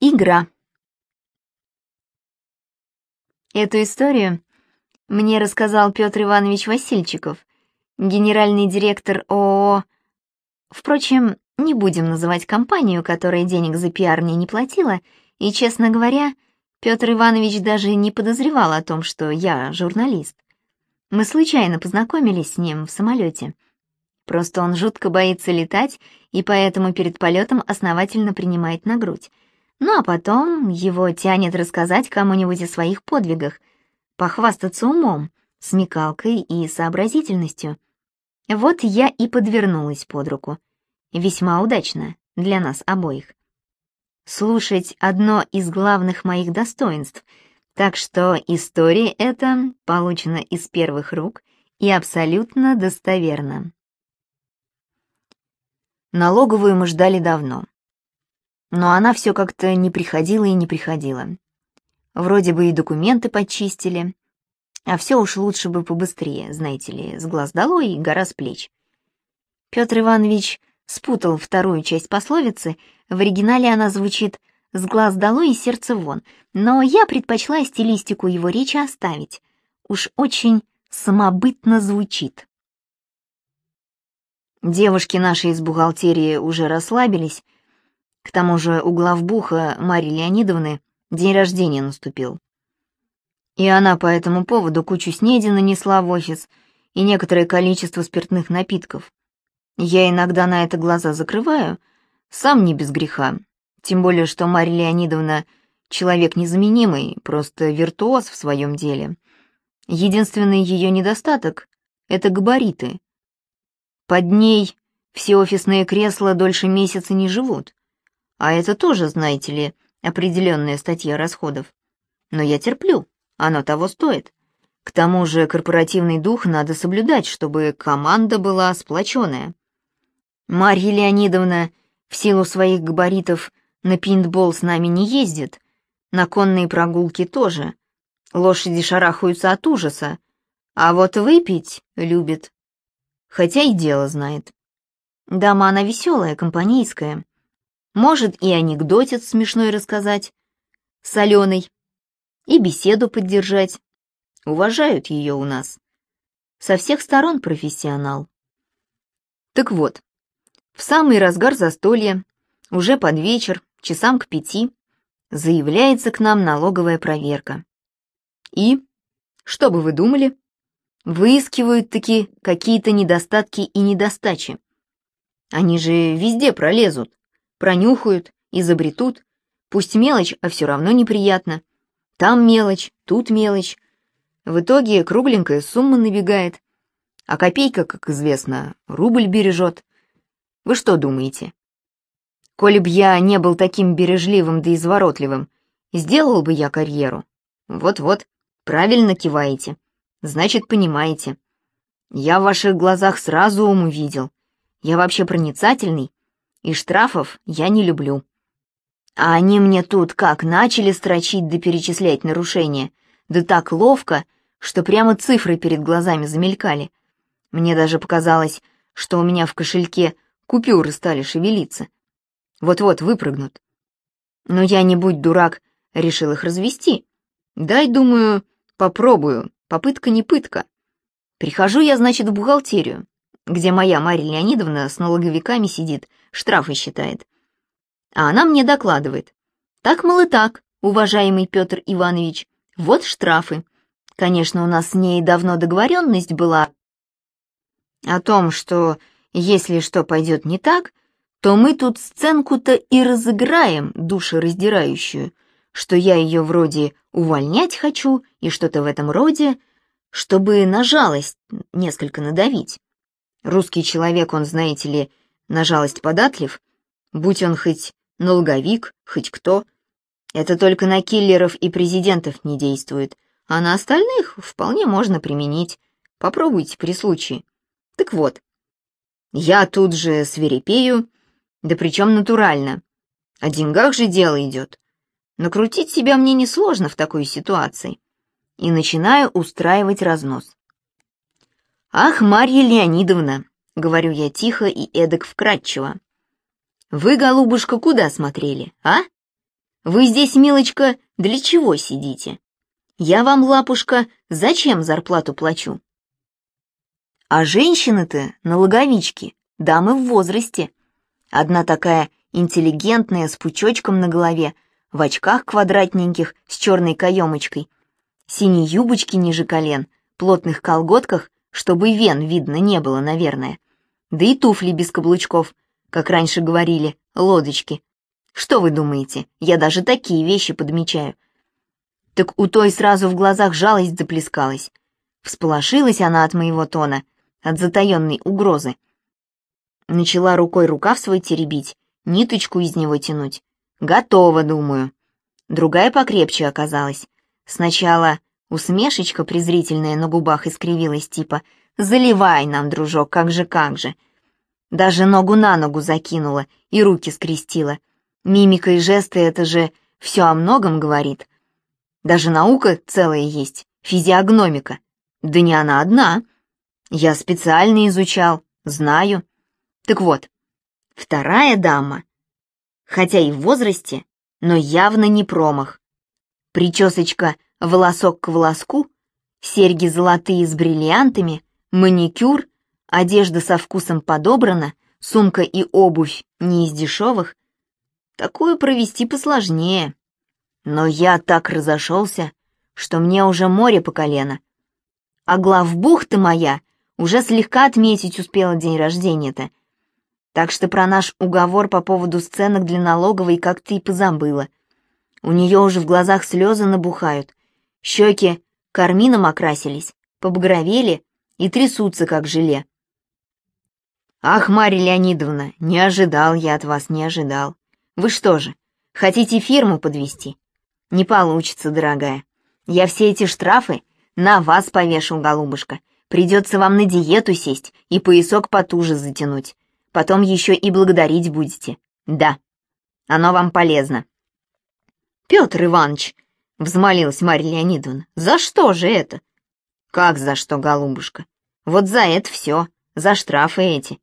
Игра. Эту историю мне рассказал Петр Иванович Васильчиков, генеральный директор ООО. Впрочем, не будем называть компанию, которая денег за пиар мне не платила, и, честно говоря, Петр Иванович даже не подозревал о том, что я журналист. Мы случайно познакомились с ним в самолете. Просто он жутко боится летать, и поэтому перед полетом основательно принимает на грудь. Ну а потом его тянет рассказать кому-нибудь о своих подвигах, похвастаться умом, смекалкой и сообразительностью. Вот я и подвернулась под руку. Весьма удачно для нас обоих. Слушать одно из главных моих достоинств, так что история эта получена из первых рук и абсолютно достоверна. Налоговую мы ждали давно но она все как-то не приходила и не приходила. Вроде бы и документы подчистили, а все уж лучше бы побыстрее, знаете ли, с глаз долой и гора с плеч. Петр Иванович спутал вторую часть пословицы, в оригинале она звучит «с глаз долой и сердце вон», но я предпочла стилистику его речи оставить, уж очень самобытно звучит. Девушки наши из бухгалтерии уже расслабились, к тому же у главбуха Марии Леонидовны день рождения наступил. И она по этому поводу кучу снеди нанесла в офис и некоторое количество спиртных напитков. Я иногда на это глаза закрываю, сам не без греха. Тем более, что Марья Леонидовна человек незаменимый, просто виртуоз в своем деле. Единственный ее недостаток — это габариты. Под ней все офисные кресла дольше месяца не живут. А это тоже, знаете ли, определенная статья расходов. Но я терплю, оно того стоит. К тому же корпоративный дух надо соблюдать, чтобы команда была сплоченная. Марья Леонидовна в силу своих габаритов на пинтбол с нами не ездит, на конные прогулки тоже. Лошади шарахаются от ужаса, а вот выпить любит. Хотя и дело знает. Дама она веселая, компанейская. Может и анекдотец смешной рассказать, соленый, и беседу поддержать. Уважают ее у нас. Со всех сторон профессионал. Так вот, в самый разгар застолья, уже под вечер, часам к пяти, заявляется к нам налоговая проверка. И, что бы вы думали, выискивают таки какие-то недостатки и недостачи. Они же везде пролезут пронюхают, изобретут. Пусть мелочь, а все равно неприятно. Там мелочь, тут мелочь. В итоге кругленькая сумма набегает. А копейка, как известно, рубль бережет. Вы что думаете? Коли б я не был таким бережливым да изворотливым, сделал бы я карьеру. Вот-вот, правильно киваете. Значит, понимаете. Я в ваших глазах сразу ум увидел. Я вообще проницательный и штрафов я не люблю. А они мне тут как начали строчить да перечислять нарушения, да так ловко, что прямо цифры перед глазами замелькали. Мне даже показалось, что у меня в кошельке купюры стали шевелиться. Вот-вот выпрыгнут. Но я, не будь дурак, решил их развести. Дай, думаю, попробую, попытка не пытка. Прихожу я, значит, в бухгалтерию, где моя Марья Леонидовна с налоговиками сидит, штрафы считает. А она мне докладывает. Так, мол, и так, уважаемый Петр Иванович, вот штрафы. Конечно, у нас с ней давно договоренность была о том, что если что пойдет не так, то мы тут сценку-то и разыграем душераздирающую, что я ее вроде увольнять хочу и что-то в этом роде, чтобы на жалость несколько надавить. Русский человек, он, знаете ли, на жалость податлив, будь он хоть налоговик, хоть кто. Это только на киллеров и президентов не действует, а на остальных вполне можно применить. Попробуйте при случае. Так вот, я тут же свирепею, да причем натурально. О деньгах же дело идет. Накрутить себя мне несложно в такой ситуации. И начинаю устраивать разнос. «Ах, Марья Леонидовна!» — говорю я тихо и эдак вкратчиво. «Вы, голубушка, куда смотрели, а? Вы здесь, милочка, для чего сидите? Я вам, лапушка, зачем зарплату плачу? А женщины-то налоговички, дамы в возрасте. Одна такая интеллигентная, с пучочком на голове, в очках квадратненьких, с черной каемочкой, синей юбочки ниже колен, плотных колготках, чтобы вен видно не было, наверное. Да и туфли без каблучков, как раньше говорили, лодочки. Что вы думаете, я даже такие вещи подмечаю. Так у той сразу в глазах жалость заплескалась. Всполошилась она от моего тона, от затаенной угрозы. Начала рукой рукав свой теребить, ниточку из него тянуть. Готово, думаю. Другая покрепче оказалась. Сначала усмешечка презрительная на губах искривилась, типа «Заливай нам, дружок, как же, как же». Даже ногу на ногу закинула и руки скрестила. Мимика и жесты — это же все о многом говорит. Даже наука целая есть, физиогномика. Да не она одна. Я специально изучал, знаю. Так вот, вторая дама, хотя и в возрасте, но явно не промах. Причесочка волосок к волоску, серьги золотые с бриллиантами, маникюр, одежда со вкусом подобрана, сумка и обувь не из дешевых. Такую провести посложнее. Но я так разошелся, что мне уже море по колено. А главбухта моя уже слегка отметить успела день рождения-то. Так что про наш уговор по поводу сценок для налоговой как-то и позабыла. У нее уже в глазах слезы набухают, щеки кармином окрасились, побагровели и трясутся, как желе. «Ах, Марья Леонидовна, не ожидал я от вас, не ожидал. Вы что же, хотите фирму подвести? Не получится, дорогая. Я все эти штрафы на вас повешу, голубушка. Придется вам на диету сесть и поясок потуже затянуть. Потом еще и благодарить будете. Да, оно вам полезно. Петр Иванович, — взмолилась Марья Леонидовна, — за что же это? Как за что, голубушка? Вот за это все, за штрафы эти.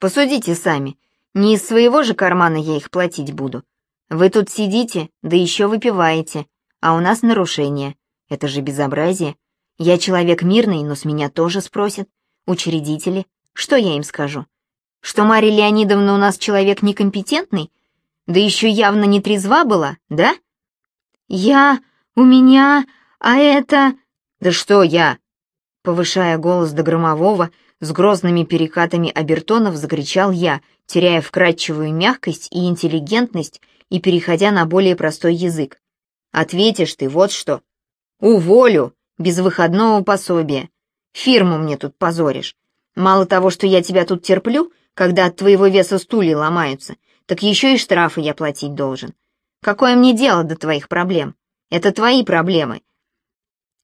Посудите сами, не из своего же кармана я их платить буду. Вы тут сидите, да еще выпиваете, а у нас нарушение. Это же безобразие. Я человек мирный, но с меня тоже спросят. Учредители. Что я им скажу? Что Марья Леонидовна у нас человек некомпетентный? Да еще явно не трезва была, да? Я... у меня... а это... Да что я? Повышая голос до громового, с грозными перекатами обертонов закричал я, теряя вкрадчивую мягкость и интеллигентность и переходя на более простой язык. «Ответишь ты вот что. Уволю, без выходного пособия. Фирму мне тут позоришь. Мало того, что я тебя тут терплю, когда от твоего веса стулья ломаются, так еще и штрафы я платить должен. Какое мне дело до твоих проблем? Это твои проблемы.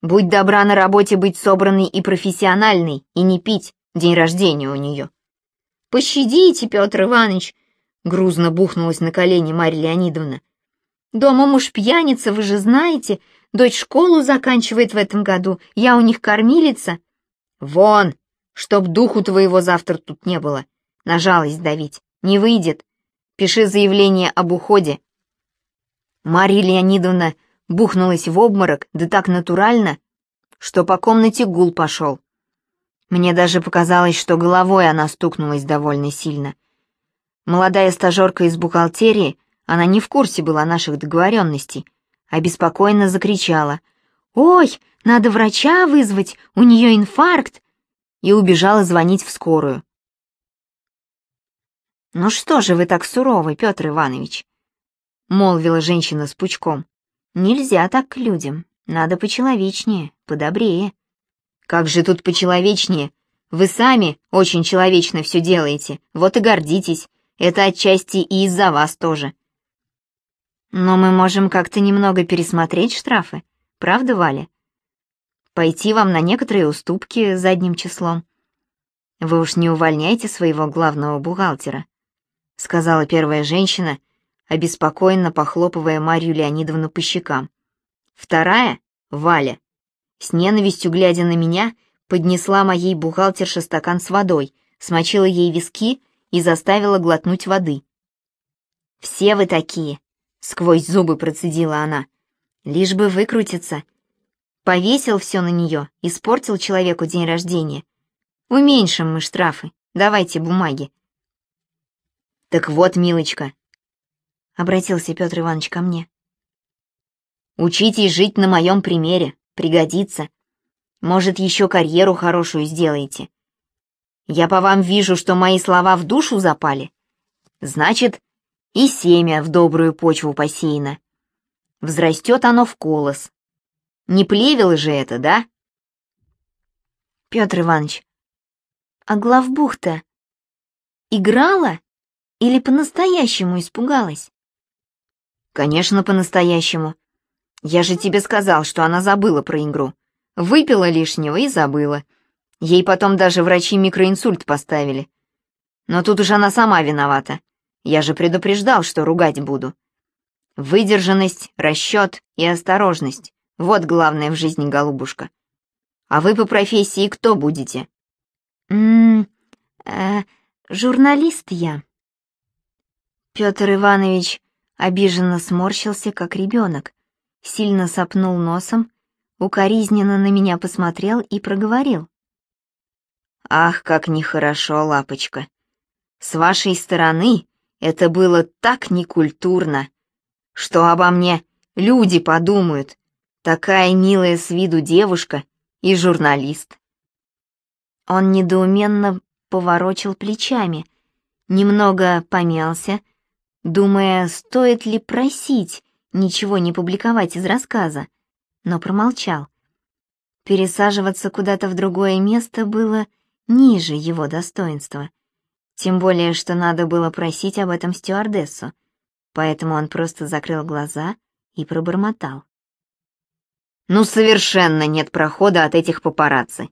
Будь добра на работе быть собранной и профессиональной, и не пить день рождения у нее. Пощадите, Петр Иванович, Грузно бухнулась на колени Марья Леонидовна. «Дома муж пьяница, вы же знаете. Дочь школу заканчивает в этом году. Я у них кормилица». «Вон! Чтоб духу твоего завтра тут не было. На жалость давить. Не выйдет. Пиши заявление об уходе». Марья Леонидовна бухнулась в обморок, да так натурально, что по комнате гул пошел. Мне даже показалось, что головой она стукнулась довольно сильно. Молодая стажерка из бухгалтерии, она не в курсе была наших договоренностей, беспокойно закричала «Ой, надо врача вызвать, у нее инфаркт!» и убежала звонить в скорую. «Ну что же вы так суровы, Петр Иванович?» — молвила женщина с пучком. «Нельзя так к людям, надо почеловечнее, подобрее». «Как же тут почеловечнее? Вы сами очень человечно все делаете, вот и гордитесь. Это отчасти и из-за вас тоже. Но мы можем как-то немного пересмотреть штрафы, правда, Валя? Пойти вам на некоторые уступки задним числом. Вы уж не увольняйте своего главного бухгалтера, сказала первая женщина, обеспокоенно похлопывая Марью Леонидовну по щекам. Вторая, Валя, с ненавистью глядя на меня, поднесла моей бухгалтерше стакан с водой, смочила ей виски и заставила глотнуть воды. «Все вы такие. сквозь зубы процедила она. Лишь бы выкрутиться. Повесил все на нее, испортил человеку день рождения. Уменьшим мы штрафы, давайте бумаги. Так вот, милочка, обратился Петр Иванович ко мне. Учитесь жить на моем примере, пригодится. Может, еще карьеру хорошую сделаете. Я по вам вижу, что мои слова в душу запали. Значит, и семя в добрую почву посеяно. Взрастет оно в колос. Не плевел же это, да? Петр Иванович, а главбух-то играла или по-настоящему испугалась? Конечно, по-настоящему. Я же тебе сказал, что она забыла про игру. Выпила лишнего и забыла. Ей потом даже врачи микроинсульт поставили. Но тут уж она сама виновата. Я же предупреждал, что ругать буду. Выдержанность, расчет и осторожность — вот главное в жизни, голубушка. А вы по профессии кто будете? М э, журналист я. Петр Иванович обиженно сморщился, как ребенок, сильно сопнул носом, укоризненно на меня посмотрел и проговорил. «Ах, как нехорошо, лапочка! С вашей стороны это было так некультурно!» Что обо мне люди подумают? Такая милая с виду девушка и журналист. Он недоуменно поворочил плечами, немного помялся, думая, стоит ли просить ничего не публиковать из рассказа, но промолчал. Пересаживаться куда-то в другое место было ниже его достоинства, тем более, что надо было просить об этом стюардессу поэтому он просто закрыл глаза и пробормотал. «Ну, совершенно нет прохода от этих папарацци.